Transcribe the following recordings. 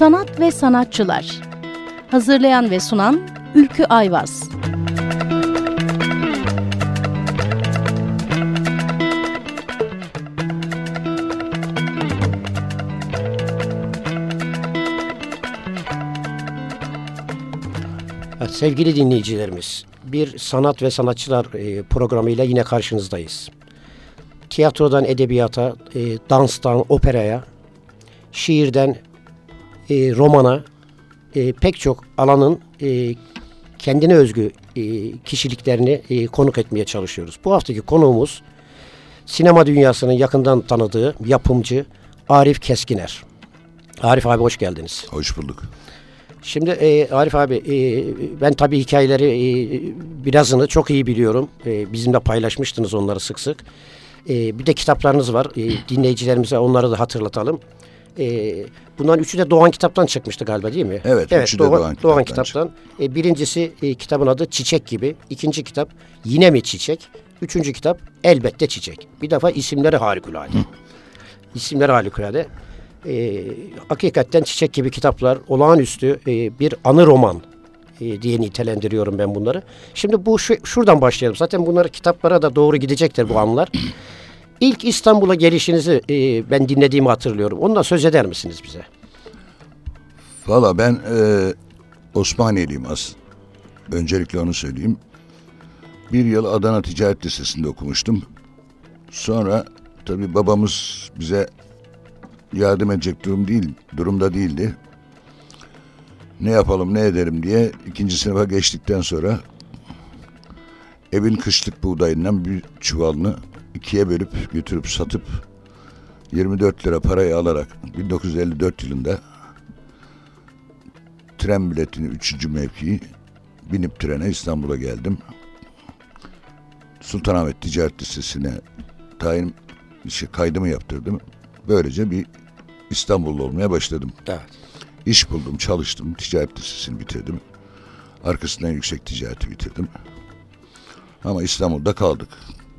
Sanat ve Sanatçılar Hazırlayan ve sunan Ülkü Ayvaz sevgili dinleyicilerimiz, bir sanat ve sanatçılar e, programıyla yine karşınızdayız. Tiyatrodan edebiyata, e, danstan operaya, şiirden e, romana, e, pek çok alanın e, kendine özgü e, kişiliklerini e, konuk etmeye çalışıyoruz. Bu haftaki konuğumuz sinema dünyasının yakından tanıdığı yapımcı Arif Keskiner. Arif abi hoş geldiniz. Hoş bulduk. Şimdi e, Arif abi e, ben tabii hikayeleri e, birazını çok iyi biliyorum. E, bizimle paylaşmıştınız onları sık sık. E, bir de kitaplarınız var. E, dinleyicilerimize onları da hatırlatalım. E, bunların üçü de Doğan Kitap'tan çıkmıştı galiba değil mi? Evet, evet üçü Doğan, de Doğan Kitap'tan. Doğan Kitap'tan. E, birincisi e, kitabın adı Çiçek gibi. İkinci kitap Yine mi Çiçek? Üçüncü kitap Elbette Çiçek. Bir defa isimleri harikulade. İsimleri harikulade. E, hakikaten Çiçek gibi kitaplar olağanüstü e, bir anı roman e, diye nitelendiriyorum ben bunları. Şimdi bu şu, şuradan başlayalım. Zaten bunları kitaplara da doğru gidecektir bu anlar. İlk İstanbul'a gelişinizi e, ben dinlediğimi hatırlıyorum. Ondan söz eder misiniz bize? Valla ben e, Osmaniyeliyim az. Öncelikle onu söyleyeyim. Bir yıl Adana Ticaret Lisesi'nde okumuştum. Sonra tabii babamız bize yardım edecek durum değil, durumda değildi. Ne yapalım ne edelim diye ikinci sınıfa geçtikten sonra evin kışlık buğdayından bir çuvalını ikiye bölüp götürüp satıp 24 lira parayı alarak 1954 yılında tren biletini 3. mevkiyi binip trene İstanbul'a geldim. Sultanahmet Ticaret Lisesi'ne tayin şey, kaydımı yaptırdım. Böylece bir İstanbullu olmaya başladım. Evet. İş buldum, çalıştım, ticaret lisesini bitirdim. Arkasından yüksek ticareti bitirdim. Ama İstanbul'da kaldık.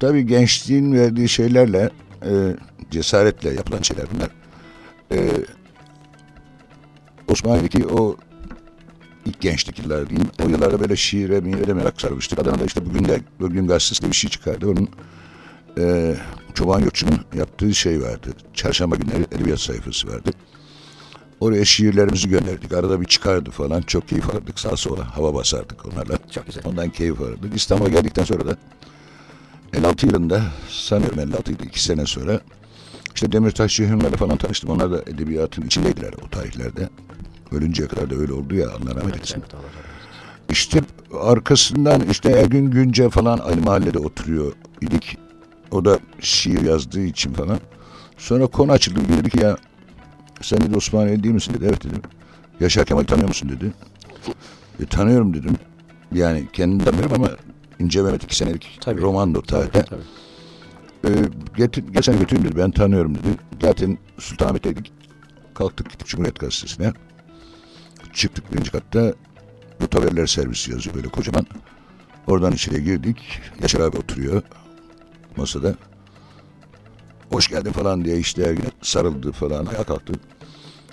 Tabii gençliğin verdiği şeylerle, e, cesaretle yapılan şeyler bunlar. E, Osmanlı'daki o ilk gençlik yılları diyeyim. O yıllarda böyle şiire, mire merak sarmıştık. Adana'da işte bugün de Bugün Gazetesi bir şey çıkardı. Onun e, Çoban Gökçü'nün yaptığı şey vardı. Çarşamba günleri edebiyat sayfası vardı. Oraya şiirlerimizi gönderdik. Arada bir çıkardı falan. Çok keyif alırdık. Sağa sola hava basardık onlarla. Çok güzel. Ondan keyif alırdık. İstanbul'a geldikten sonra da 56 yılında sanıyorum 56 yılında iki sene sonra işte Demirtaş Ceyhun'larla falan tanıştım. Onlar da edebiyatın içindeydiler o tarihlerde. Ölünceye kadar da öyle oldu ya Allah rahmet eylesin. İşte arkasından işte Ergün Günce falan aynı mahallede oturuyor idik. O da şiir yazdığı için falan. Sonra konu açıldı. Dedi ki ya sen dedi Osmaniyeli değil misin dedi. Evet dedim. Yaşar Kemal tanıyor musun dedi. E, tanıyorum dedim. Yani kendimi tanıyorum ama İnce Mehmet iki senelik Tabii. romandı tarihte. Tabii. E, getir, geçen götüreyim dedi. Ben tanıyorum dedi. Zaten Sultanahmet'teydik. Kalktık gittik Cumhuriyet Gazetesi'ne. Çıktık birinci katta. Rut haberler servisi yazıyor böyle kocaman. Oradan içeri girdik. Yaşar abi oturuyor masada. Hoş geldin falan diye işte Ergin'e sarıldı falan. Ayağa kalktı.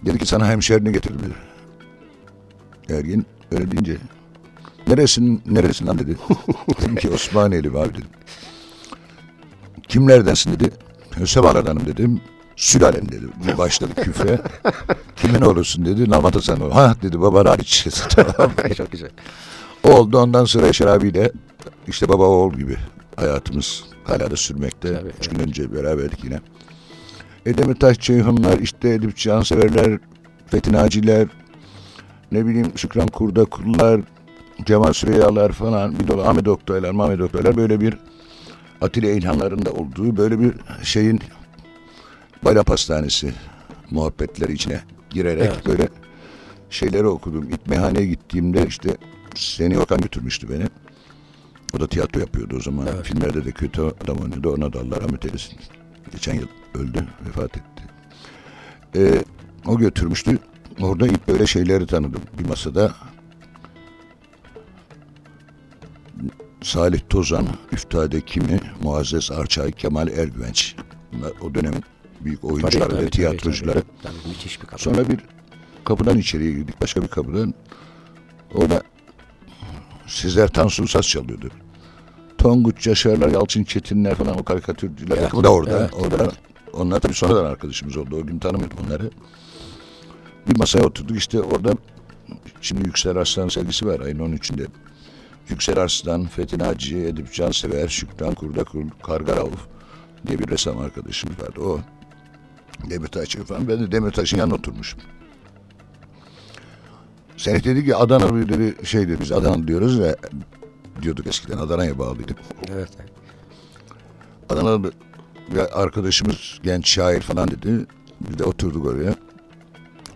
Dedi ki sana hemşerini getirdim dedi. Ergin öyle deyince neresin neresin lan dedi. dedim ki Osmaniyeli abi dedim. Kimlerdensin dedi. Hösevalardanım dedim. Sülalem dedi. Bir başladı küfre. Kimin olursun dedi. Namat Hasan ol. Ha dedi baba hariç. tamam. Çok güzel. O oldu ondan sonra Yaşar abiyle işte baba oğul gibi hayatımız hala da sürmekte. Tabii, Üç gün önce beraberdik yine. Edemir Taş Ceyhunlar, işte Edip Canseverler, Fethi Naciler, ne bileyim Şükran Kurda Kullar, Cemal Süreyyalar falan, bir dolu Ahmet Oktaylar, Mehmet Oktaylar böyle bir Atilla İlhanların da olduğu böyle bir şeyin Bayram Hastanesi muhabbetleri içine girerek Evet. böyle şeyleri okudum. İlk gittiğimde işte Seni Okan götürmüştü beni. O da tiyatro yapıyordu o zaman. Evet. Filmlerde de kötü adam oynadı. Ona da Allah rahmet eylesin. Geçen yıl öldü, vefat etti. Ee, o götürmüştü. Orada ilk böyle şeyleri tanıdım. Bir masada Salih Tozan, Üftade Kimi, Muazzez Arçay, Kemal Ergüvenç. Bunlar o dönemin büyük oyuncuları ve tiyatrocuları. Tabii, tabii, müthiş bir kadro. Sonra bir kapıdan içeriye girdik. Başka bir kapıdan. Orada Sizler Tansu Saz çalıyordu. Tonguç Yaşarlar, Yalçın Çetinler falan o karikatürcüler. Evet, da orada. evet, orada. Onlar tabii sonradan arkadaşımız oldu. O gün tanımıyordum onları. Bir masaya oturduk işte orada şimdi Yüksel Arslan sergisi var ayın 13'ünde. Yüksel Arslan, Fethi Naci, Edip Cansever, Şükran Kurdakul, Kargaravuf diye bir ressam arkadaşımız vardı. O Demirtaş falan. Ben de Demirtaş'ın yanına oturmuşum. Senet dedi ki Adana bir dedi şey dedi biz Adana diyoruz ve diyorduk eskiden Adana'ya bağlıydık. Evet. Adanalı bir arkadaşımız genç şair falan dedi. Biz de oturduk oraya.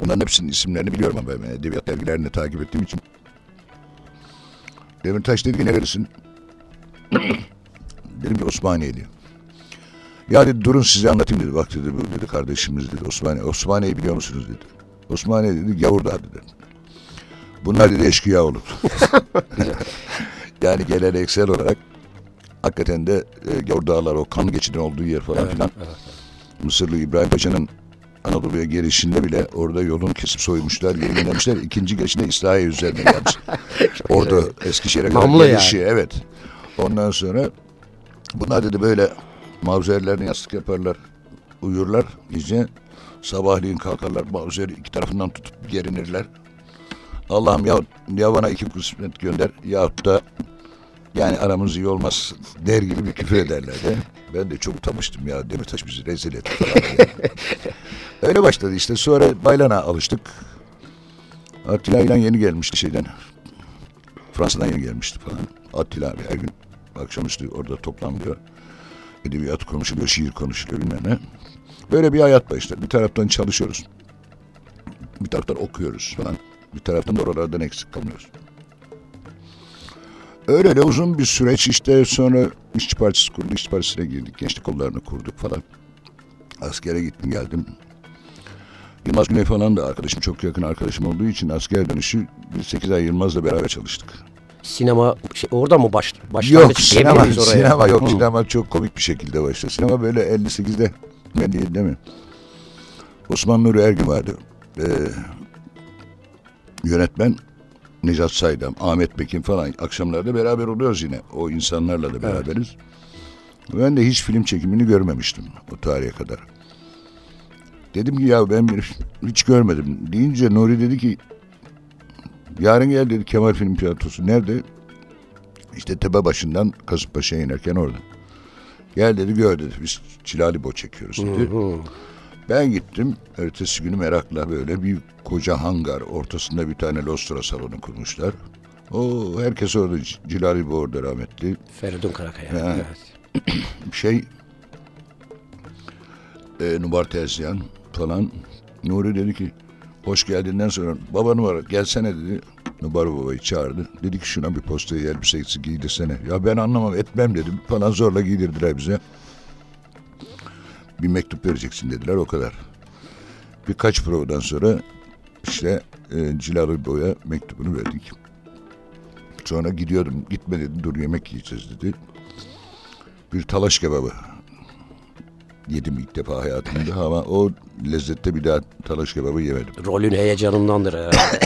Onların hepsinin isimlerini biliyorum ama ben edebiyat dergilerini takip ettiğim için. Demirtaş dedi ki nerelisin? Dedim ki Osmaniyeli. Ya dedi durun size anlatayım dedi. Bak dedi dedi kardeşimiz dedi Osmaniye. Osmaniye'yi biliyor musunuz dedi. Osmaniye dedi Gavurdağ dedi. Bunlar dedi eşkıya olur. yani geleneksel olarak hakikaten de e, Gavurdağlar o kan geçidin olduğu yer falan filan. Mısırlı İbrahim Paşa'nın Anadolu'ya gelişinde bile orada yolunu kesip soymuşlar, yenilemişler. İkinci gelişinde İslahiye üzerine gelmiş. orada Eskişehir'e kadar Namlı gelişi, evet. Ondan sonra bunlar dedi böyle mavzerlerini yastık yaparlar, uyurlar iyice. Sabahleyin kalkarlar, mavzeri iki tarafından tutup gerinirler. Allah'ım ya, ya bana iki kısmet gönder yahut da yani aramız iyi olmaz der gibi bir küfür ederlerdi. Ben de çok utamıştım ya Demirtaş bizi rezil etti falan diye. Öyle başladı işte. Sonra Baylan'a alıştık. Attila İlhan yeni gelmişti şeyden. Fransa'dan yeni gelmişti falan. Attila abi her gün akşamüstü orada toplanılıyor. Edebiyat konuşuluyor, şiir konuşuluyor bilmem ne. Böyle bir hayat başladı. Bir taraftan çalışıyoruz. Bir taraftan okuyoruz falan. Bir taraftan da oralardan eksik kalmıyoruz. Öyle öyle uzun bir süreç işte sonra işçi partisi kurdu. İşçi partisine girdik. Gençlik kollarını kurduk falan. Askere gittim geldim. Yılmaz Güney falan da arkadaşım çok yakın arkadaşım olduğu için asker dönüşü bir 8 ay Yılmaz'la beraber çalıştık. Sinema şey, orada mı baş, Yok başlangıç sinema, diyebiliriz oraya? sinema yok. Hı. Sinema çok komik bir şekilde başladı. Sinema böyle 58'de ben değil mi? Osman Nuri Ergün vardı. Ee, yönetmen Necat Saydam, Ahmet Bekin falan akşamlarda beraber oluyoruz yine. O insanlarla da beraberiz. Ben de hiç film çekimini görmemiştim o tarihe kadar. Dedim ki ya ben hiç görmedim. Deyince Nuri dedi ki yarın gel dedi Kemal Film Tiyatrosu. Nerede? İşte tepe başından Kasımpaşa'ya inerken orada. Gel dedi gör dedi. Biz Çilalibo çekiyoruz dedi. Hı. Ben gittim. Ertesi günü merakla böyle bir koca hangar ortasında bir tane Lostra salonu kurmuşlar. O herkes orada C- Cilalibo orada rahmetli. Feridun Karakaya. Ha. Evet. Şey e, Nubar Tezyan falan. Nuri dedi ki hoş geldiğinden sonra baba numara gelsene dedi. Nubar babayı çağırdı. Dedi ki şuna bir postayı elbisesi giydirsene. Ya ben anlamam etmem dedim falan zorla giydirdiler bize. Bir mektup vereceksin dediler o kadar. Birkaç provadan sonra işte e, Cilalı Boy'a mektubunu verdik. Sonra gidiyordum. Gitme dedi dur yemek yiyeceğiz dedi. Bir talaş kebabı yedim ilk defa hayatımda ama o lezzette bir daha talaş kebabı yemedim. Rolün heyecanındandır herhalde.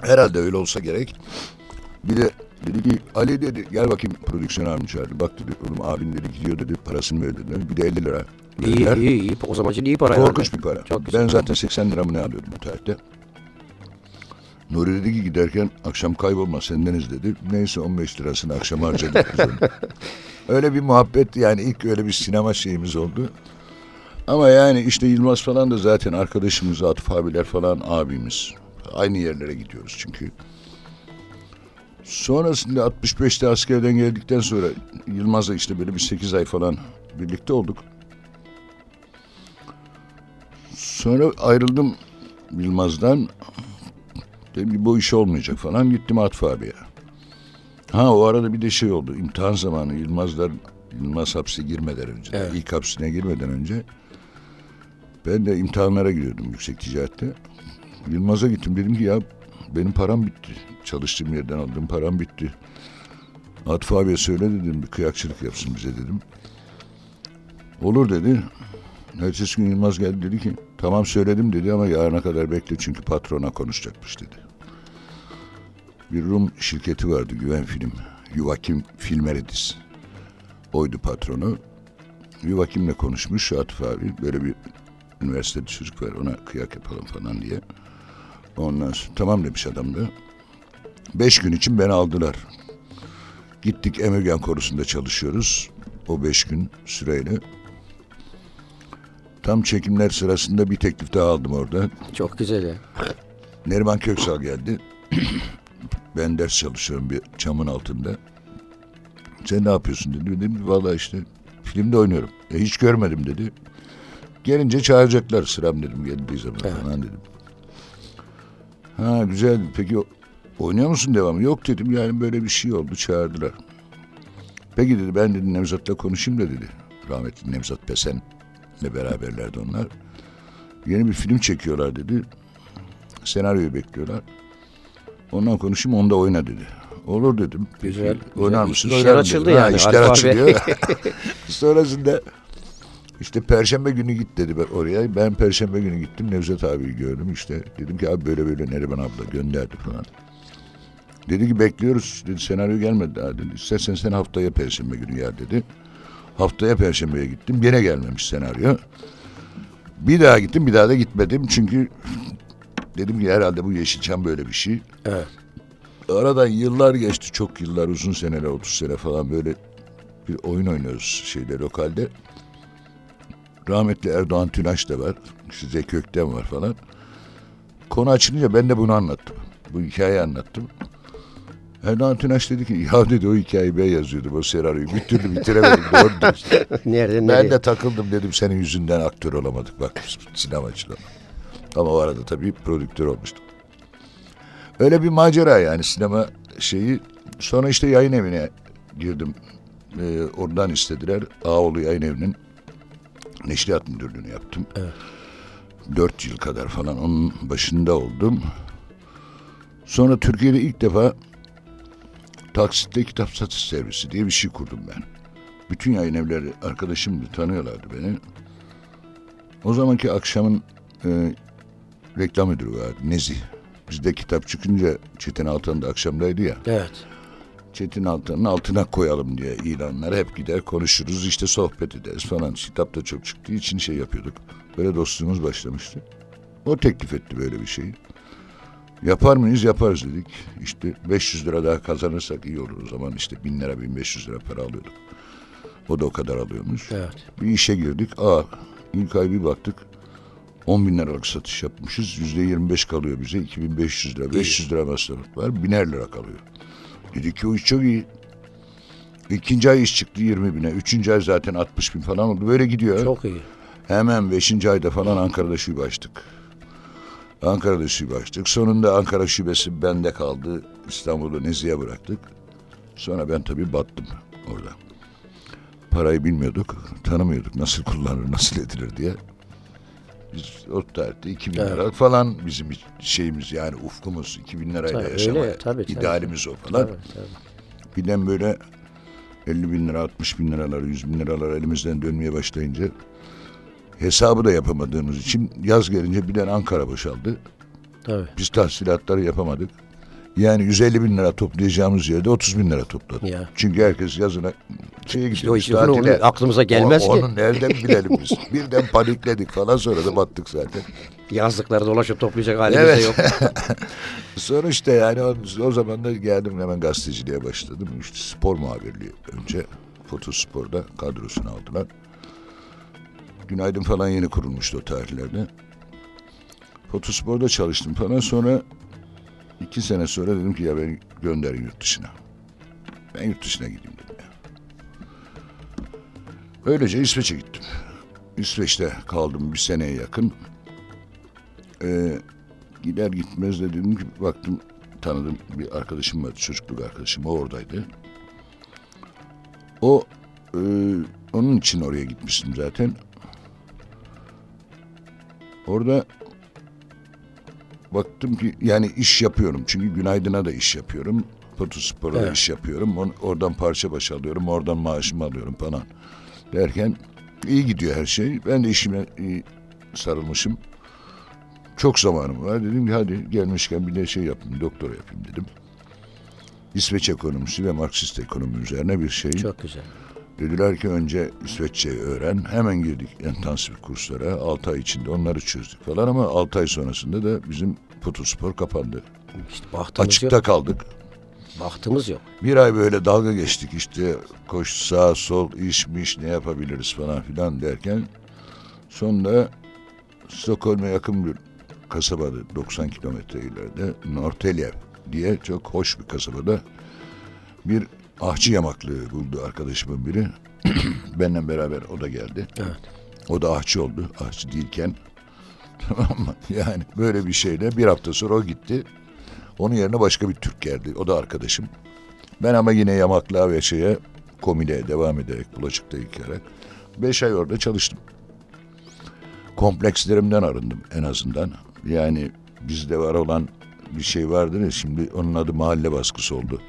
Herhalde öyle olsa gerek. Bir de dedi ki Ali dedi gel bakayım prodüksiyon abim çağırdı. Bak dedi oğlum abin dedi gidiyor dedi parasını ver dedi. Bir de 50 lira. iyi, verdiler. iyi, iyi. O zaman için iyi para. Korkunç herhalde. bir para. Çok güzel. ben zaten 80 lira mı ne alıyordum o tarihte. Nuri dedi ki giderken akşam kaybolma sendeniz dedi. Neyse 15 lirasını akşam harcadık. Öyle bir muhabbet yani ilk öyle bir sinema şeyimiz oldu. Ama yani işte Yılmaz falan da zaten arkadaşımız Atıf abiler falan abimiz. Aynı yerlere gidiyoruz çünkü. Sonrasında 65'te askerden geldikten sonra Yılmaz'la işte böyle bir 8 ay falan birlikte olduk. Sonra ayrıldım Yılmaz'dan. Dedim ki bu iş olmayacak falan. Gittim Atıf abiye. Ha o arada bir de şey oldu. İmtihan zamanı Yılmazlar Yılmaz hapse girmeden önce. Evet. ilk hapsine girmeden önce. Ben de imtihanlara giriyordum yüksek ticarette. Yılmaz'a gittim. Dedim ki ya benim param bitti. Çalıştığım yerden aldığım param bitti. Atıf abiye söyle dedim bir kıyakçılık yapsın bize dedim. Olur dedi. Ertesi gün Yılmaz geldi dedi ki tamam söyledim dedi ama yarına kadar bekle çünkü patrona konuşacakmış dedi. Bir Rum şirketi vardı Güven Film. Yuvakim Filmeridis. Oydu patronu. Yuvakim'le konuşmuş Atıf abi. Böyle bir üniversitede çocuk var ona kıyak yapalım falan diye. Ondan sonra tamam demiş adam da. Beş gün için beni aldılar. Gittik Emirgan Korusu'nda çalışıyoruz. O beş gün süreyle. Tam çekimler sırasında bir teklif daha aldım orada. Çok güzel ya. Neriman Köksal geldi. ben ders çalışıyorum bir çamın altında. Sen ne yapıyorsun dedi. Dedim valla işte filmde oynuyorum. E, hiç görmedim dedi. Gelince çağıracaklar sıram dedim geldiği zaman Evet. falan dedim. Ha güzel peki oynuyor musun devamı? Yok dedim yani böyle bir şey oldu çağırdılar. Peki dedi ben dedi Nevzat'la konuşayım da dedi. Rahmetli Nevzat Pesen'le beraberlerdi onlar. Yeni bir film çekiyorlar dedi. Senaryoyu bekliyorlar. Ondan konuşayım onda oyna dedi. Olur dedim. Güzel. Oynar mısın? İşler Oynarım açıldı dedim. Ha, yani, işler açılıyor. Sonrasında işte perşembe günü git dedi ben oraya. Ben perşembe günü gittim Nevzat abiyi gördüm işte. Dedim ki abi böyle böyle Neriman abla gönderdi falan. Dedi ki bekliyoruz. Dedi senaryo gelmedi daha dedi. İstersen sen haftaya perşembe günü gel dedi. Haftaya perşembeye gittim. Gene gelmemiş senaryo. Bir daha gittim bir daha da gitmedim. Çünkü dedim ki herhalde bu Yeşilçam böyle bir şey. Evet. Aradan yıllar geçti. Çok yıllar uzun seneler 30 sene falan böyle bir oyun oynuyoruz şeyde lokalde. Rahmetli Erdoğan Tünaş da var. İşte Zeki Ökten var falan. Konu açılınca ben de bunu anlattım. Bu hikayeyi anlattım. Erdoğan Tünaş dedi ki ya dedi o hikayeyi ben yazıyordum o senaryoyu. Bir türlü bitiremedim. Doğru diyorsun. Nerede Ben de takıldım dedim senin yüzünden aktör olamadık bak sinemacılar. Ama o arada tabii prodüktör olmuştum. Öyle bir macera yani sinema şeyi. Sonra işte yayın evine girdim. Ee, oradan istediler. Ağoğlu Yayın Evi'nin neşriyat müdürlüğünü yaptım. Evet. Dört yıl kadar falan onun başında oldum. Sonra Türkiye'de ilk defa taksitle kitap satış servisi diye bir şey kurdum ben. Bütün yayın evleri arkadaşımdı, tanıyorlardı beni. O zamanki akşamın e, reklam müdürü vardı, Nezih. Bizde kitap çıkınca Çetin Altan da akşamdaydı ya. Evet. Çetin Altan'ın altına koyalım diye ilanlar hep gider konuşuruz işte sohbet ederiz falan. Kitap da çok çıktığı için şey yapıyorduk. Böyle dostluğumuz başlamıştı. O teklif etti böyle bir şeyi. Yapar mıyız? Yaparız dedik. İşte 500 lira daha kazanırsak iyi olur o zaman. işte 1000 lira 1500 lira para alıyorduk. O da o kadar alıyormuş. Evet. Bir işe girdik. Aa ilk ay bir baktık. 10 bin liralık satış yapmışız. Yüzde 25 kalıyor bize. 2500 lira. 500 lira masraf var. Biner lira kalıyor. Dedik ki o iş çok iyi. İkinci ay iş çıktı 20 bine. Üçüncü ay zaten 60 bin falan oldu. Böyle gidiyor. Çok iyi. Hemen beşinci ayda falan Ankara'da şube açtık. Ankara'da şube açtık. Sonunda Ankara şubesi bende kaldı. İstanbul'u Nezih'e bıraktık. Sonra ben tabii battım orada. Parayı bilmiyorduk, tanımıyorduk nasıl kullanılır, nasıl edilir diye. Biz o tarihte 2000 Evet. lira falan bizim şeyimiz yani ufkumuz 2000 lirayla Tabii, yaşama öyle, tabii, tabii. idealimiz o falan. Tabii, tabii. Birden böyle 50 bin lira, 60 bin liralar, 100 bin liralar elimizden dönmeye başlayınca hesabı da yapamadığımız için yaz gelince birden Ankara boşaldı. Tabii. Biz tahsilatları yapamadık. Yani 150 bin lira toplayacağımız yerde 30 bin lira topladık. Ya. Çünkü herkes yazına şeye İşte o gidiyor. işi onu aklımıza gelmez o, ki. Onu nereden bilelim biz? Birden panikledik falan sonra da battık zaten. Yazlıkları dolaşıp toplayacak halimiz de Evet. yok. Sonra işte yani o, o zaman da geldim hemen gazeteciliğe başladım. İşte spor muhabirliği önce. Fotospor'da kadrosunu aldılar. Günaydın falan yeni kurulmuştu o tarihlerde. Fotospor'da çalıştım falan. Sonra iki sene sonra dedim ki ya beni gönderin yurt dışına. Ben yurt dışına gideyim dedim ya. Öylece İsveç'e gittim. İsveç'te kaldım bir seneye yakın. Ee, gider gitmez de dedim ki baktım tanıdım bir arkadaşım vardı çocukluk arkadaşım o oradaydı. O e, onun için oraya gitmiştim zaten. Orada baktım ki yani iş yapıyorum çünkü Günaydın'a da iş yapıyorum. Fotospor'a da Evet. iş yapıyorum. On- oradan parça başı alıyorum. Oradan maaşımı alıyorum falan. Derken İyi gidiyor her şey. Ben de işime iyi sarılmışım. Çok zamanım var. Dedim ki hadi gelmişken bir de şey yapayım, doktora yapayım dedim. İsveç ekonomisi ve Marksist ekonomi üzerine bir şey. Çok güzel. Dediler ki önce İsveççe öğren. Hemen girdik intensif kurslara. 6 ay içinde onları çözdük falan ama 6 ay sonrasında da bizim Putuspor kapandı. İşte Açıkta yok. kaldık. Bahtımız yok. Bir ay böyle dalga geçtik işte koş sağ sol işmiş ne yapabiliriz falan filan derken sonunda Stockholm'a yakın bir kasabada 90 kilometre ileride Norrtälje diye çok hoş bir kasabada bir ahçı yamaklığı buldu arkadaşımın biri. Benimle beraber o da geldi. Evet. O da ahçı oldu. Ahçı değilken. Tamam mı? Yani böyle bir şeyle bir hafta sonra o gitti. Onun yerine başka bir Türk geldi. O da arkadaşım. Ben ama yine yamaklığa ve şeye komile devam ederek bulaşıkta yıkayarak. Beş ay orada çalıştım. Komplekslerimden arındım en azından. Yani bizde var olan bir şey vardır ya şimdi onun adı mahalle baskısı oldu.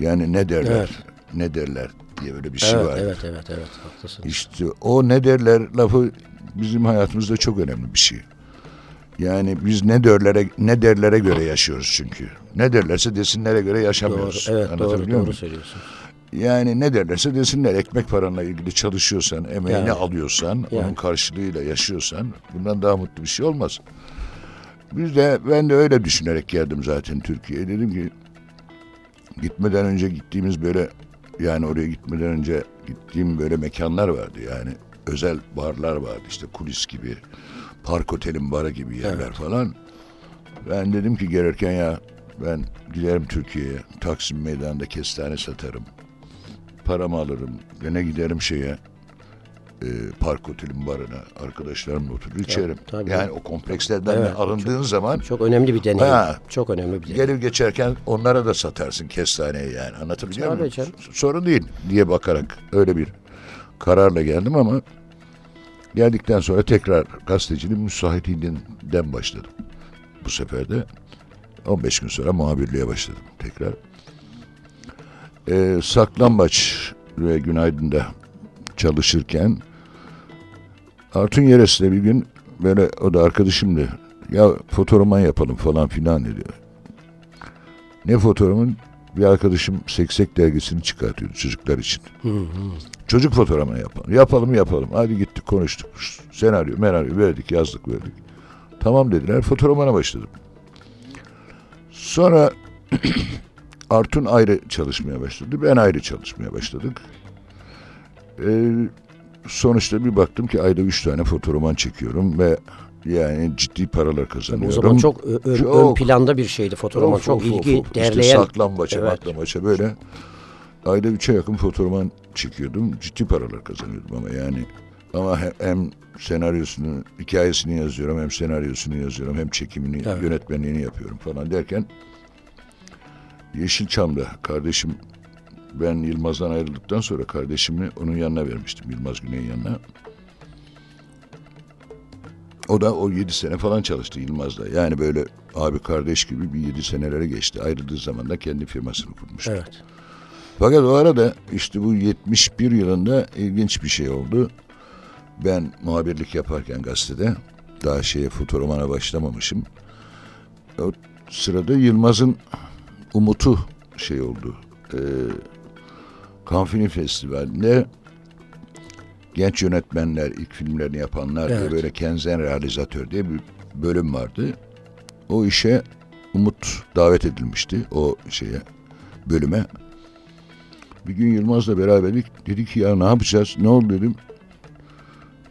Yani ne derler, Evet. ne derler diye böyle bir şey Evet, var. evet, evet, evet, haklısın. İşte o ne derler lafı bizim hayatımızda çok önemli bir şey. Yani biz ne derlere ne derlere göre yaşıyoruz çünkü. Ne derlerse desinlere göre Doğru, yaşamıyoruz. evet, doğru, Anlatabiliyor doğru muyum? söylüyorsun. Yani ne derlerse desinler. Ekmek paranla ilgili çalışıyorsan, emeğini Yani. alıyorsan, Yani. onun karşılığıyla yaşıyorsan bundan daha mutlu bir şey olmaz. Biz de ben de öyle düşünerek geldim zaten Türkiye'ye. Dedim ki gitmeden önce gittiğimiz böyle yani oraya gitmeden önce gittiğim böyle mekanlar vardı. Yani özel barlar vardı. İşte kulis gibi park otelin barı gibi yerler falan. Ben dedim ki gelirken ya ben giderim Türkiye'ye. Taksim Meydanı'nda kestane satarım. Paramı alırım. Gene giderim şeye e, park otelin barına arkadaşlarımla oturur içerim. tabii. Yani o komplekslerden Evet, arındığın zaman Çok önemli bir deneyim. Ha. Çok önemli bir deneyim. gelip geçerken onlara da satarsın kestaneyi yani anlatabiliyor Tabii muyum? canım. Sorun değil diye bakarak öyle bir kararla geldim ama geldikten sonra tekrar gazeteciliğin müsahitliğinden başladım. Bu sefer de 15 gün sonra muhabirliğe başladım tekrar. Ee, Saklambaç ve Günaydın'da çalışırken Artun Yeres'le bir gün böyle o da arkadaşımdı. Ya fotoroman yapalım falan filan dedi. Ne fotoğrafın? Bir arkadaşım Seksek dergisini çıkartıyordu çocuklar için. Çocuk fotoğrafını yapalım. Yapalım yapalım. Hadi gittik konuştuk. Senaryo, menaryo verdik yazdık verdik. Tamam dediler. Fotoğrafına başladım. Sonra Artun ayrı çalışmaya başladı. Ben ayrı çalışmaya başladık. Ee, sonuçta bir baktım ki ayda üç tane fotoğrafman çekiyorum ve yani ciddi paralar O kazanıyorum. zaman çok, ön, Çok. ön planda bir şeydi fotoğrafman. Of, Çok of, ilgi of, derleyen. İşte saklambaça, Evet. maklamaça böyle. Ayda üçe yakın fotoğrafman çekiyordum. Ciddi paralar kazanıyordum ama yani. Ama he- hem senaryosunu, hikayesini yazıyorum, hem senaryosunu yazıyorum, hem çekimini, Evet. yönetmenliğini yapıyorum falan derken Yeşilçam'da kardeşim ben Yılmaz'dan ayrıldıktan sonra kardeşimi onun yanına vermiştim. Yılmaz Güney'in yanına. O da o yedi sene falan çalıştı Yılmaz'da. Yani böyle abi kardeş gibi bir yedi senelere geçti. Ayrıldığı zaman da kendi firmasını kurmuştu. Evet. Fakat o arada işte bu 71 yılında ilginç bir şey oldu. Ben muhabirlik yaparken gazetede daha şeye fotoromana başlamamışım. O sırada Yılmaz'ın Umut'u şey oldu. Ee, Cannes Film Festivali'nde genç yönetmenler, ilk filmlerini yapanlar Evet. ve böyle kenzen realizatör diye bir bölüm vardı. O işe Umut davet edilmişti o şeye bölüme. Bir gün Yılmaz'la beraberlik dedi ki ya ne yapacağız? Ne oldu dedim.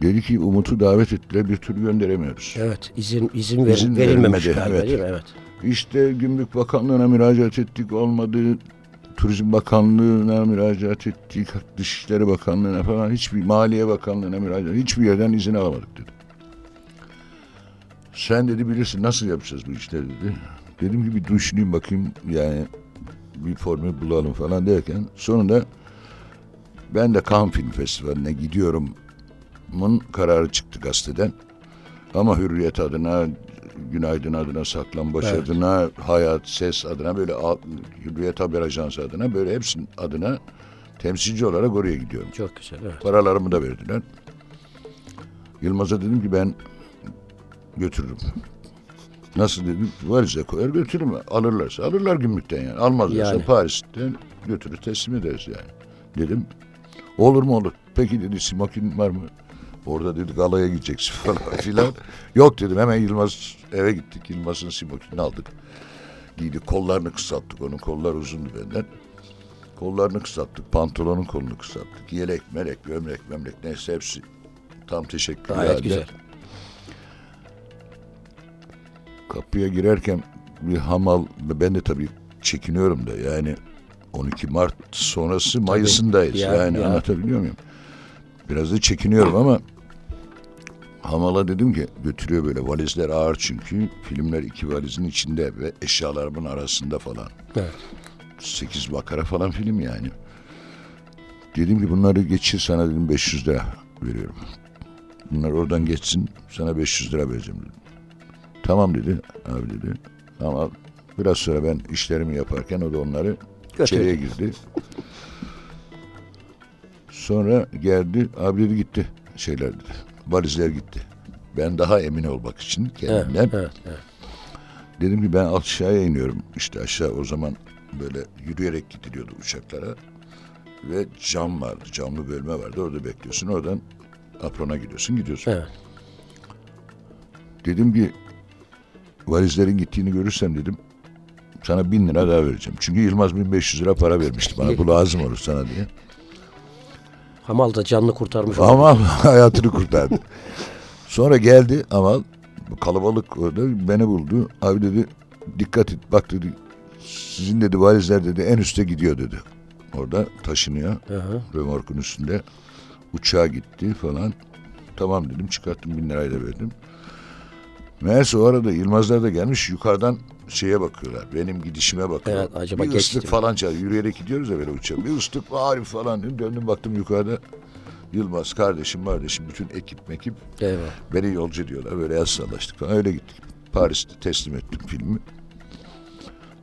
Dedi ki Umut'u davet ettiler bir türlü gönderemiyoruz. Evet. izin izin, ver, İzin verilmemiş verilmedi, galiba evet. değil mi? Evet. İşte Gümrük Bakanlığı'na müracaat ettik olmadı. Turizm Bakanlığı'na müracaat ettik. Dışişleri Bakanlığı'na falan hiçbir Maliye Bakanlığı'na müracaat hiçbir yerden izin alamadık dedi. Sen dedi bilirsin nasıl yapacağız bu işleri dedi. Dedim ki bir düşüneyim bakayım yani bir formül bulalım falan derken sonunda ben de Cannes Film Festivali'ne gidiyorum'un kararı çıktı gazeteden. Ama Hürriyet adına, Günaydın adına, Saklambaç Evet. adına, Hayat, Ses adına böyle Hürriyet Haber Ajansı adına böyle hepsinin adına temsilci olarak oraya gidiyorum. Çok güzel. Evet. Paralarımı da verdiler. Yılmaz'a dedim ki ben götürürüm. Nasıl dedim? Valize koyar götürürüm. Alırlarsa alırlar gümrükten yani. Almazlarsa Yani. Paris'ten götürür teslim ederiz yani. Dedim olur mu olur. Peki dedi smokin var mı? Orada dedi galaya gideceksin falan filan. Yok dedim hemen Yılmaz eve gittik. Yılmaz'ın smokinini aldık. Giydik kollarını kısalttık. Onun kollar uzundu benden. Kollarını kısalttık. Pantolonun kolunu kısalttık. Yelek, melek, gömlek, memlek neyse hepsi tam teşekkür Gayet güzel. Kapıya girerken bir hamal ben de tabii çekiniyorum da yani 12 Mart sonrası Mayıs'ındayız. Ya, yani ya. anlatabiliyor muyum? Biraz da çekiniyorum ama hamala dedim ki götürüyor böyle valizler ağır çünkü filmler iki valizin içinde ve eşyalarımın arasında falan. Evet. 8 makara falan film yani. Dedim ki bunları geçir sana dedim 500 lira veriyorum. Bunlar oradan geçsin sana 500 lira vereceğim dedim. Tamam dedi abi dedi. Ama biraz sonra ben işlerimi yaparken o da onları Götürdü. içeriye girdi. Sonra geldi abi dedi gitti şeyler dedi. Valizler gitti. Ben daha emin olmak için Evet, kendimden evet, evet. Dedim ki ben aşağıya iniyorum. İşte aşağı o zaman böyle yürüyerek gidiliyordu uçaklara. Ve cam vardı. Camlı bölme vardı. Orada bekliyorsun. Oradan aprona gidiyorsun. Gidiyorsun. Evet. Dedim ki valizlerin gittiğini görürsem dedim sana bin lira daha vereceğim. Çünkü Yılmaz 1500 lira para vermişti bana. Bu lazım olur sana diye. Hamal da canlı kurtarmış. Ama hayatını kurtardı. Sonra geldi ama kalabalık orada beni buldu. Abi dedi dikkat et bak dedi sizin dedi valizler dedi en üste gidiyor dedi. Orada taşınıyor hı. römorkun üstünde. Uçağa gitti falan. Tamam dedim çıkarttım bin lirayı da verdim. Meğerse o arada Yılmazlar da gelmiş yukarıdan şeye bakıyorlar. Benim gidişime bakıyorlar. Evet, acaba bir ıslık falan çalıyor. Yürüyerek gidiyoruz ya böyle uçağa. Bir ıslık Arif falan. Döndüm baktım yukarıda Yılmaz kardeşim kardeşim bütün ekip mekip Eyvah. beni yolcu diyorlar. Böyle el sallaştık falan. Öyle gittik. Paris'te teslim ettim filmi.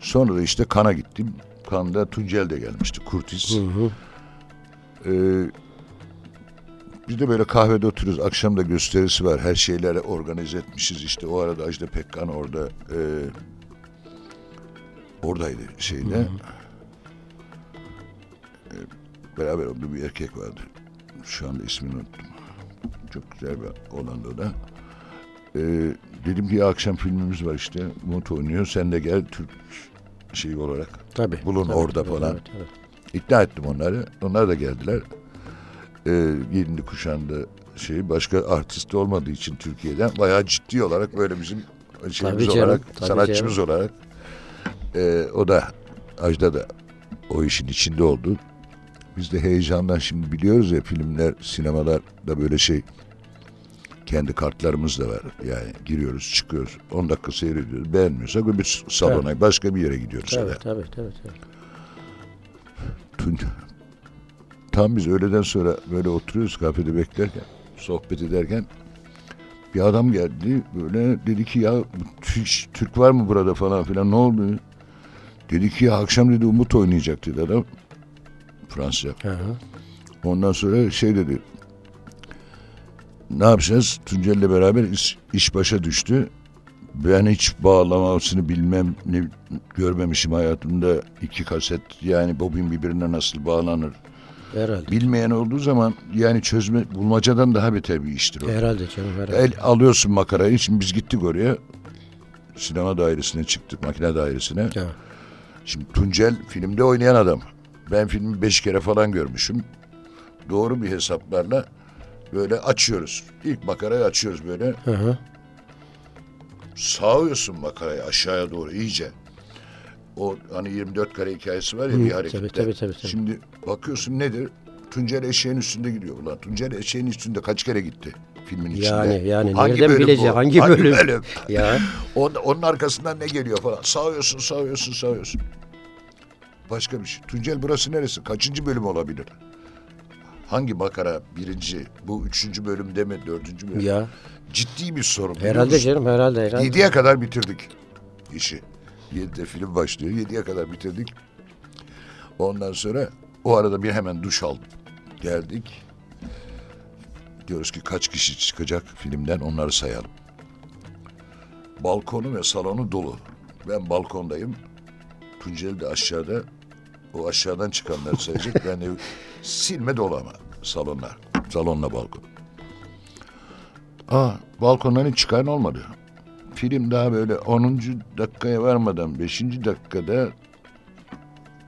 Sonra da işte Kan'a gittim. Kan'da Tuncel de gelmişti. Kurtis. Hı hı. Ee, biz de böyle kahvede oturuyoruz. Akşam da gösterisi var. Her şeyleri organize etmişiz. İşte o arada Ajda Pekkan orada e, oradaydı şeyde. Ee, beraber olduğu bir erkek vardı. Şu anda ismini unuttum. Çok güzel bir olan da o da. Ee, dedim ki akşam filmimiz var işte. Umut oynuyor. Sen de gel Türk şeyi olarak. Tabii. Bulun tabii, orada tabii, falan. Evet, evet. İkna ettim onları. Onlar da geldiler. Ee, giyindi kuşandı şey başka artist olmadığı için Türkiye'den bayağı ciddi olarak böyle bizim şeyimiz Tabii canım, olarak tabii sanatçımız olarak ee, o da Ajda da o işin içinde oldu. Biz de heyecandan şimdi biliyoruz ya filmler, sinemalar da böyle şey kendi kartlarımız da var. Yani giriyoruz, çıkıyoruz. 10 dakika seyrediyoruz. Beğenmiyorsak bir salona, başka bir yere gidiyoruz. Tabii, hele. tabii, tabii, tabii. Tam biz öğleden sonra böyle oturuyoruz kafede beklerken, sohbet ederken bir adam geldi böyle dedi ki ya Türk, Türk var mı burada falan filan ne oldu? Dedi ki ya akşam dedi Umut oynayacak dedi adam. Hı hı. Ondan sonra şey dedi. Ne yapacağız? Tuncel'le beraber iş, iş başa düştü. Ben hiç bağlamasını bilmem, ne, görmemişim hayatımda. iki kaset yani bobin birbirine nasıl bağlanır. Herhalde. Bilmeyen olduğu zaman yani çözme, bulmacadan daha beter bir iştir o. Herhalde canım herhalde. El alıyorsun makarayı. Şimdi biz gittik oraya. Sinema dairesine çıktık, makine dairesine. Ha. Şimdi Tuncel filmde oynayan adam. Ben filmi beş kere falan görmüşüm. Doğru bir hesaplarla böyle açıyoruz. İlk makarayı açıyoruz böyle. Hı hı. Sağıyorsun makarayı aşağıya doğru iyice. O hani 24 kare hikayesi var ya Hı, bir tabii, harekette. tabii, tabii, tabii. Şimdi bakıyorsun nedir? Tuncel eşeğin üstünde gidiyor. Ulan Tuncel eşeğin üstünde kaç kere gitti filmin içinde? Yani yani Hangi nereden bilecek bu? hangi bölüm? bölüm? Ya On- onun arkasından ne geliyor falan. Sağıyorsun, sağıyorsun, sağıyorsun. Başka bir şey. Tuncel burası neresi? Kaçıncı bölüm olabilir? Hangi makara birinci? Bu üçüncü bölümde mi? Dördüncü bölüm? ya Ciddi bir sorun. herhalde canım herhalde herhalde. Yediye kadar bitirdik işi. Yedide film başlıyor. Yediye kadar bitirdik. Ondan sonra o arada bir hemen duş aldım. Geldik. Diyoruz ki kaç kişi çıkacak filmden onları sayalım. Balkonu ve salonu dolu. Ben balkondayım. Tunceli de aşağıda. O aşağıdan çıkanları sayacak. ben de silme dolu ama salonlar. Salonla balkon. Aa, balkondan hiç çıkan olmadı. Film daha böyle 10. dakikaya varmadan 5. dakikada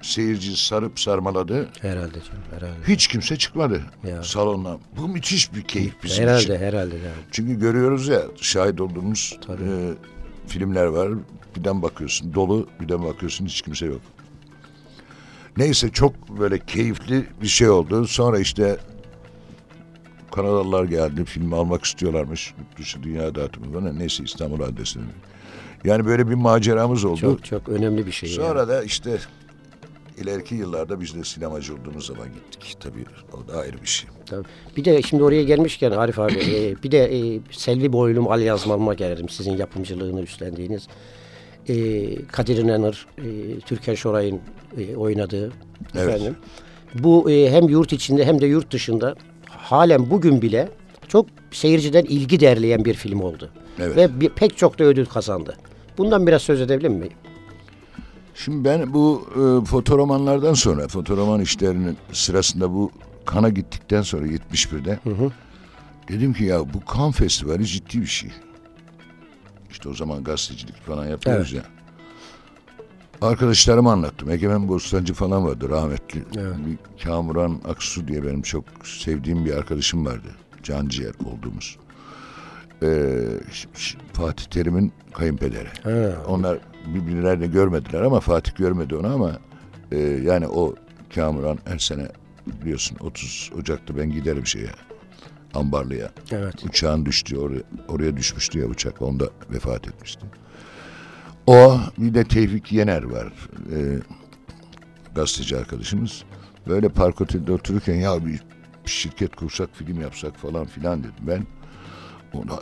seyirci sarıp sarmaladı. Herhalde canım herhalde. Hiç kimse çıkmadı Ya. salondan. Bu müthiş bir keyif bizim herhalde için. herhalde yani. Çünkü görüyoruz ya şahit olduğumuz Tabii. e, filmler var. Birden bakıyorsun dolu, birden bakıyorsun hiç kimse yok. Neyse çok böyle keyifli bir şey oldu. Sonra işte Kanadalılar geldi. Filmi almak istiyorlarmış. Yurt dışı dünya dağıtımı falan. Neyse İstanbul adresini. Yani böyle bir maceramız oldu. Çok çok önemli bir şey. Sonra yani. da işte ileriki yıllarda biz de sinemacı olduğumuz zaman gittik. Tabii o da ayrı bir şey. Tabii. Bir de şimdi oraya gelmişken Arif abi e, bir de e, Selvi Boylum Ali Yazmalı'ma gelelim. Sizin yapımcılığını üstlendiğiniz. E, Kadir İnanır, e, Türkan Şoray'ın e, oynadığı Evet. efendim. Bu e, hem yurt içinde hem de yurt dışında halen bugün bile çok seyirciden ilgi derleyen bir film oldu. Evet. Ve bir, pek çok da ödül kazandı. Bundan biraz söz edebilir miyim? Şimdi ben bu e, fotoromanlardan sonra, fotoroman işlerinin sırasında bu kana gittikten sonra 71'de dedim ki ya bu kan festivali ciddi bir şey. İşte o zaman gazetecilik falan yapıyoruz ya. Arkadaşlarıma anlattım. Egemen Bostancı falan vardı rahmetli. Evet. Bir Kamuran Aksu diye benim çok sevdiğim bir arkadaşım vardı. Canciğer olduğumuz. Ee, Fatih Terim'in kayınpederi. Ha. Onlar birbirlerini görmediler ama Fatih görmedi onu ama e, yani o Kamuran her sene biliyorsun 30 Ocak'ta ben giderim şeye Ambarlı'ya. Evet. Uçağın düştü oraya, oraya düşmüştü ya uçak onda vefat etmişti. O bir de Tevfik Yener var. E, gazeteci arkadaşımız. Böyle park otelde otururken ya bir şirket kursak film yapsak falan filan dedim ben. Ona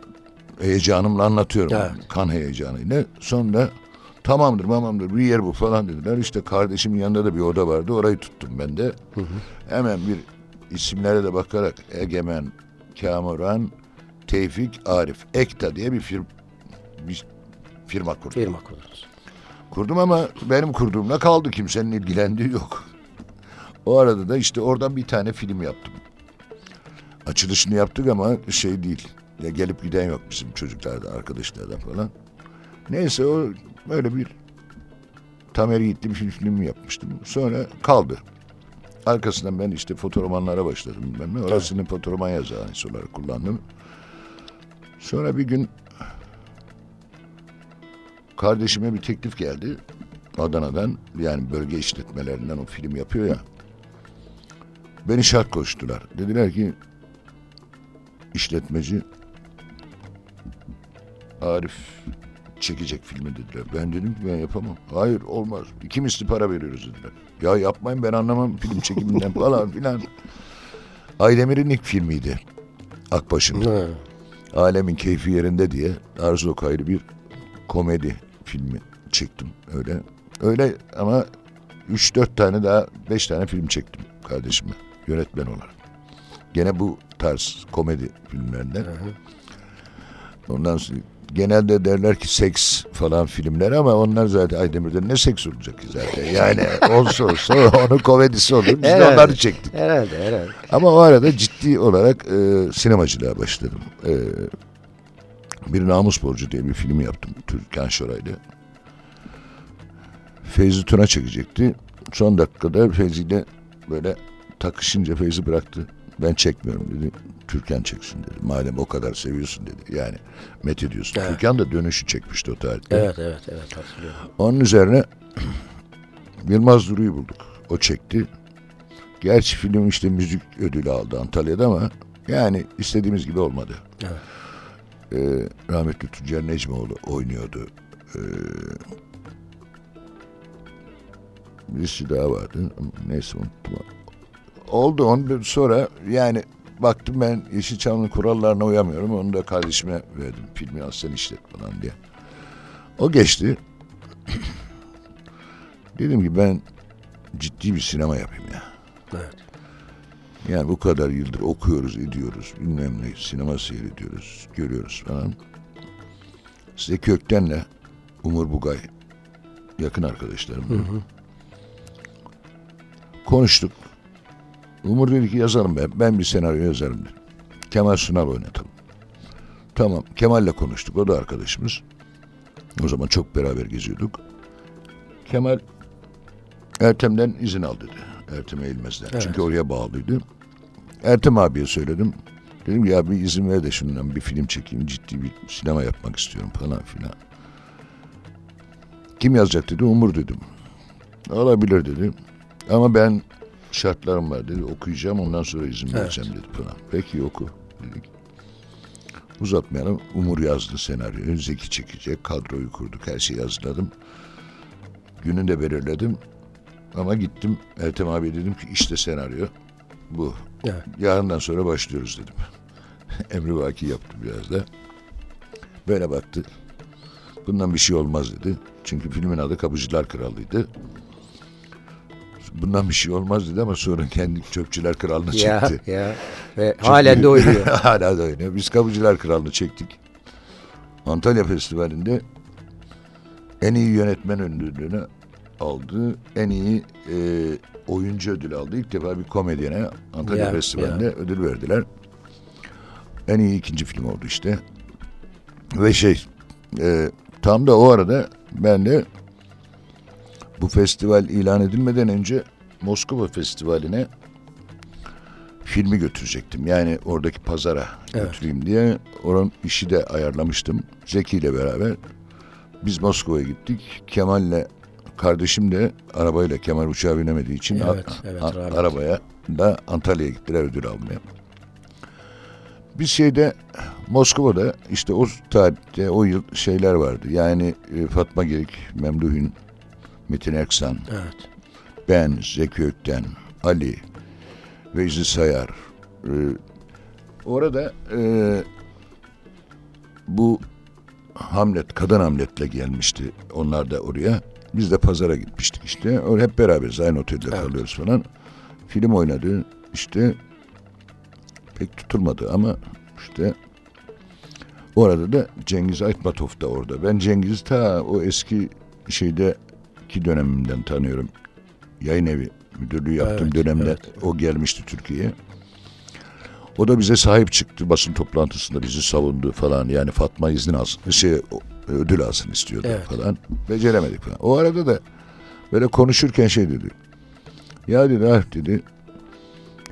heyecanımla anlatıyorum. Evet. Kan heyecanıyla. Sonra tamamdır tamamdır bir yer bu falan dediler. İşte kardeşimin yanında da bir oda vardı. Orayı tuttum ben de. Hemen bir isimlere de bakarak Egemen, Kamuran, Tevfik, Arif. Ekta diye bir firma, bir firma kurdum. Firma kurdunuz. Kurdum ama benim kurduğumla kaldı. Kimsenin ilgilendiği yok. O arada da işte oradan bir tane film yaptım. Açılışını yaptık ama şey değil. Ya gelip giden yok bizim çocuklardan, arkadaşlardan falan. Neyse o böyle bir Tamer'i gittim film, film yapmıştım. Sonra kaldı. Arkasından ben işte fotoromanlara başladım. Ben de orasını fotoroman yazarhanesi olarak kullandım. Sonra bir gün kardeşime bir teklif geldi. Adana'dan yani bölge işletmelerinden o film yapıyor ya. Beni şart koştular. Dediler ki işletmeci Arif çekecek filmi dediler. Ben dedim ki ben yapamam. Hayır olmaz. İki misli para veriyoruz dediler. Ya yapmayın ben anlamam film çekiminden falan filan. Aydemir'in ilk filmiydi. Akbaş'ın. Alemin keyfi yerinde diye Arzu Okaylı bir komedi filmi çektim öyle. Öyle ama 3-4 tane daha 5 tane film çektim kardeşime yönetmen olarak. Gene bu tarz komedi filmlerinden. Ondan sonra genelde derler ki seks falan filmler ama onlar zaten Aydemir'de ne seks olacak ki zaten. Yani olsa olsa onun komedisi olur. Biz de Herhalde. onları çektik. Herhalde herhalde. Ama o arada ciddi olarak e, sinemacılığa başladım. E, bir Namus Borcu diye bir film yaptım Türkan Şoray'la. Feyzi Tuna çekecekti. Son dakikada Feyzi ile böyle takışınca Feyzi bıraktı. Ben çekmiyorum dedi. Türkan çeksin dedi. Madem o kadar seviyorsun dedi. Yani met ediyorsun. Evet. Türkan da dönüşü çekmişti o tarihte. Evet evet evet hatırlıyorum. Onun üzerine Yılmaz Duru'yu bulduk. O çekti. Gerçi film işte müzik ödülü aldı Antalya'da ama yani istediğimiz gibi olmadı. Evet. Ee, rahmetli Tuncer Necmoğlu oynuyordu. Ee, birisi daha vardı. Neyse unuttum. Oldu ondan sonra yani baktım ben Yeşilçam'ın kurallarına uyamıyorum. Onu da kardeşime verdim. Filmi al sen işlet falan diye. O geçti. Dedim ki ben ciddi bir sinema yapayım ya. Evet. Yani bu kadar yıldır okuyoruz, ediyoruz, bilmem ne, sinema seyrediyoruz, görüyoruz falan. Size Kökten'le Umur Bugay yakın arkadaşlarım. Konuştuk. Umur dedi ki yazalım ben. Ben bir senaryo yazarım dedi. Kemal Sunal oynatalım. Tamam. Kemal'le konuştuk. O da arkadaşımız. O zaman çok beraber geziyorduk. Kemal Ertem'den izin al dedi. Ertem Eğilmez'den. Evet. Çünkü oraya bağlıydı. Ertem abiye söyledim. Dedim ya bir izin ver de şundan bir film çekeyim. Ciddi bir sinema yapmak istiyorum falan filan. Kim yazacak dedi. Umur dedim. Olabilir dedi. Ama ben şartlarım var dedi. Okuyacağım ondan sonra izin Evet. vereceğim dedi falan. Peki oku dedik. Uzatmayalım. Umur yazdı senaryoyu. Zeki çekecek. Kadroyu kurduk. Her şeyi hazırladım. Gününü de belirledim. Ama gittim Ertem abi dedim ki işte senaryo bu. Evet. Yarından sonra başlıyoruz dedim. Emri vaki yaptı biraz da. Böyle baktı. Bundan bir şey olmaz dedi. Çünkü filmin adı Kapıcılar Kralı'ydı. Bundan bir şey olmaz dedi ama sonra kendi Çöpçüler Kralı'nı Ya çekti. ya. Ve halen de oynuyor. Hala da oynuyor. Biz Kapıcılar Kralı'nı çektik. Antalya Festivali'nde en iyi yönetmen ödülünü aldı. En iyi e, oyuncu ödülü aldı. İlk defa bir komedyene Antalya Ya, Festivali'nde ödül verdiler. En iyi ikinci film oldu işte. Ve şey e, tam da o arada ben de bu festival ilan edilmeden önce Moskova Festivali'ne filmi götürecektim. Yani oradaki pazara Evet. götüreyim diye oranın işi de ayarlamıştım. Zeki ile beraber. Biz Moskova'ya gittik. Kemal'le kardeşim de arabayla Kemal uçağa binemediği için Evet, evet, rahmetli. arabaya da Antalya'ya gittiler ödül almaya. Bir şeyde Moskova'da işte o tarihte o yıl şeyler vardı. Yani e, Fatma Gerik, Memduh'un, Metin Erksan, Evet. ben, Zeki Ökten, Ali, Veyzi Sayar. Ee, orada e, bu Hamlet, kadın Hamlet'le gelmişti. Onlar da oraya. Biz de pazara gitmiştik işte. Öyle hep beraberiz. Aynı otelde Evet. kalıyoruz falan. Film oynadı. İşte pek tutulmadı ama işte orada da Cengiz Aytmatov da orada. Ben Cengiz ta o eski şeyde ki dönemimden tanıyorum. Yayın evi müdürlüğü yaptığım Evet, dönemde evet. o gelmişti Türkiye'ye. O da bize sahip çıktı basın toplantısında bizi savundu falan. Yani Fatma izin alsın, şey ödül alsın istiyordu Evet. falan. Beceremedik falan. O arada da böyle konuşurken şey dedi. Ya dedi ah dedi.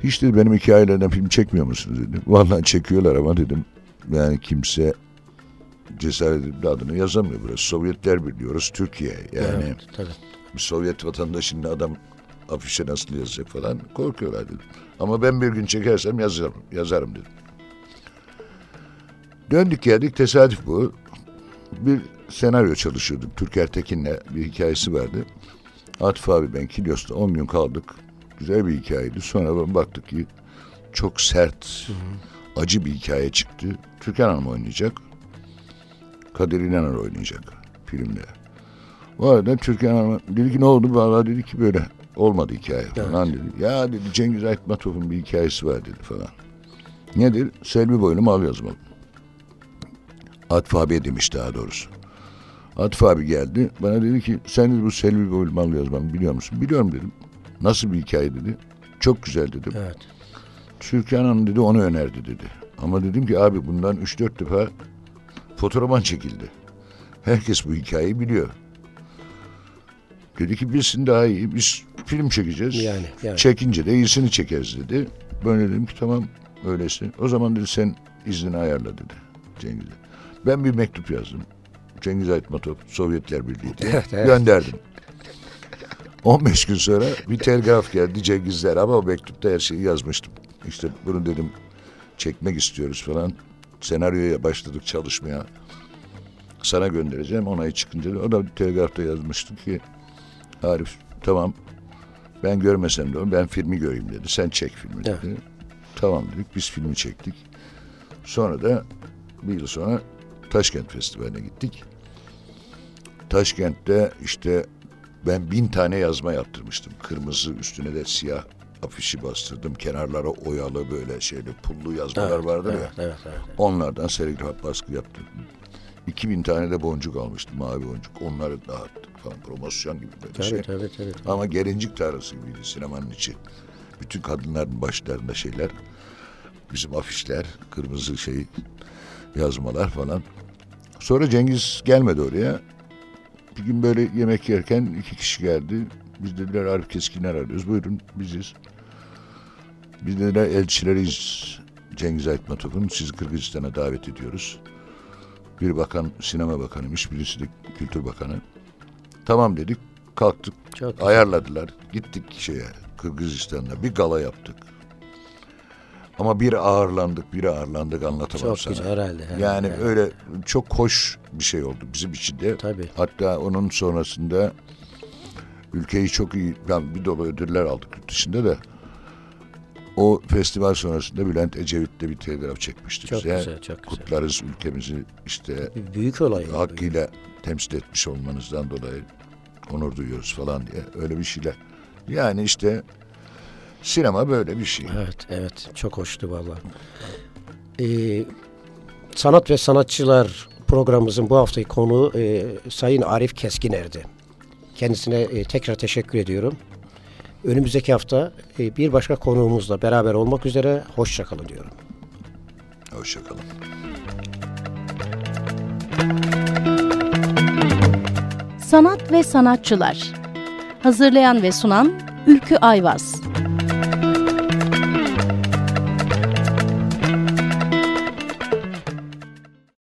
Hiç dedi benim hikayelerden film çekmiyor musunuz dedi. Vallahi çekiyorlar ama dedim. Yani kimse cesaret edip de adını yazamıyor burası. Sovyetler biliyoruz Türkiye. Yani Evet, tabii. bir Sovyet vatandaşının adam afişe nasıl yazacak falan korkuyorlar dedim. Ama ben bir gün çekersem yazarım, yazarım dedim. Döndük geldik tesadüf bu. Bir senaryo çalışıyorduk. Türker Tekin'le bir hikayesi vardı. Atıf abi ben Kilyos'ta 10 gün kaldık. Güzel bir hikayeydi. Sonra ben baktık ki çok sert, acı bir hikaye çıktı. Türkan Hanım oynayacak. Kadir İnanır oynayacak filmde. Bu arada Türkan Hanım dedi ki ne oldu? Vallahi dedi ki böyle olmadı hikaye falan dedi. Ya dedi Cengiz Aytmatov'un bir hikayesi var dedi falan. Nedir? Selvi boylu mal yazmalı. Atıf abiye demiş daha doğrusu. Atıf abi geldi. Bana dedi ki sen dedi bu Selvi boylu mal yazmamı biliyor musun? Biliyorum dedim. Nasıl bir hikaye dedi. Çok güzel dedim. Evet. Türkan Hanım dedi onu önerdi dedi. Ama dedim ki abi bundan 3-4 defa fotoğrafman çekildi. Herkes bu hikayeyi biliyor. Dedi ki bilsin daha iyi. Biz film çekeceğiz. Yani, yani. Çekince de iyisini çekeriz dedi. Ben dedim ki tamam öyleyse. O zaman dedi sen iznini ayarla dedi Cengiz'e. Ben bir mektup yazdım. Cengiz Aytmatov Sovyetler Birliği diye Evet, evet. gönderdim. 15 gün sonra bir telgraf geldi Cengizler ama o mektupta her şeyi yazmıştım. İşte bunu dedim çekmek istiyoruz falan. Senaryoya başladık çalışmaya. Sana göndereceğim onayı çıkınca o da bir telgrafta yazmıştı ki Arif tamam ben görmesem de ben filmi göreyim dedi. Sen çek filmi dedi. Evet. Tamam dedik biz filmi çektik. Sonra da bir yıl sonra Taşkent Festivali'ne gittik. Taşkent'te işte ben bin tane yazma yaptırmıştım. Kırmızı üstüne de siyah afişi bastırdım. Kenarlara oyalı böyle şeyli pullu yazmalar Evet, vardır evet, ya. evet, evet. Onlardan serigraf baskı yaptım. 2000 tane de boncuk almıştım mavi boncuk. Onları dağıttık falan promosyon gibi böyle şey. Tabii, tabii, tabii, tabii. Ama gelincik tarlası gibiydi sinemanın içi. Bütün kadınların başlarında şeyler. Bizim afişler, kırmızı şey yazmalar falan. Sonra Cengiz gelmedi oraya. Bir gün böyle yemek yerken iki kişi geldi. Biz dediler Arif Keskinler arıyoruz. Buyurun biziz. Biz dediler elçileriyiz Cengiz Aytmatov'un. Sizi Kırgızistan'a davet ediyoruz. Bir bakan sinema bakanıymış, birisi de kültür bakanı. Tamam dedik, kalktık, Çok ayarladılar. Gittik şeye, Kırgızistan'a bir gala yaptık. Ama bir ağırlandık, bir ağırlandık anlatamam Çok sana. güzel herhalde. Yani herhalde. öyle çok hoş bir şey oldu bizim için de. Tabii. Hatta onun sonrasında ülkeyi çok iyi, yani bir dolu ödüller aldık yurt dışında da. O festival sonrasında Bülent Ecevit'le bir telgraf çekmişti Çok bize. güzel, çok güzel. Kutlarız ülkemizi işte Büyük olay. yani. hakkıyla temsil etmiş olmanızdan dolayı onur duyuyoruz falan diye öyle bir şeyler. Yani işte sinema böyle bir şey. Evet, evet. Çok hoştu valla. Ee, sanat ve sanatçılar programımızın bu haftaki konuğu e, Sayın Arif Keskiner'di. Kendisine e, tekrar teşekkür ediyorum. Önümüzdeki hafta e, bir başka konuğumuzla beraber olmak üzere. Hoşçakalın diyorum. Hoşçakalın. Sanat ve sanatçılar. Hazırlayan ve sunan Ülkü Ayvaz.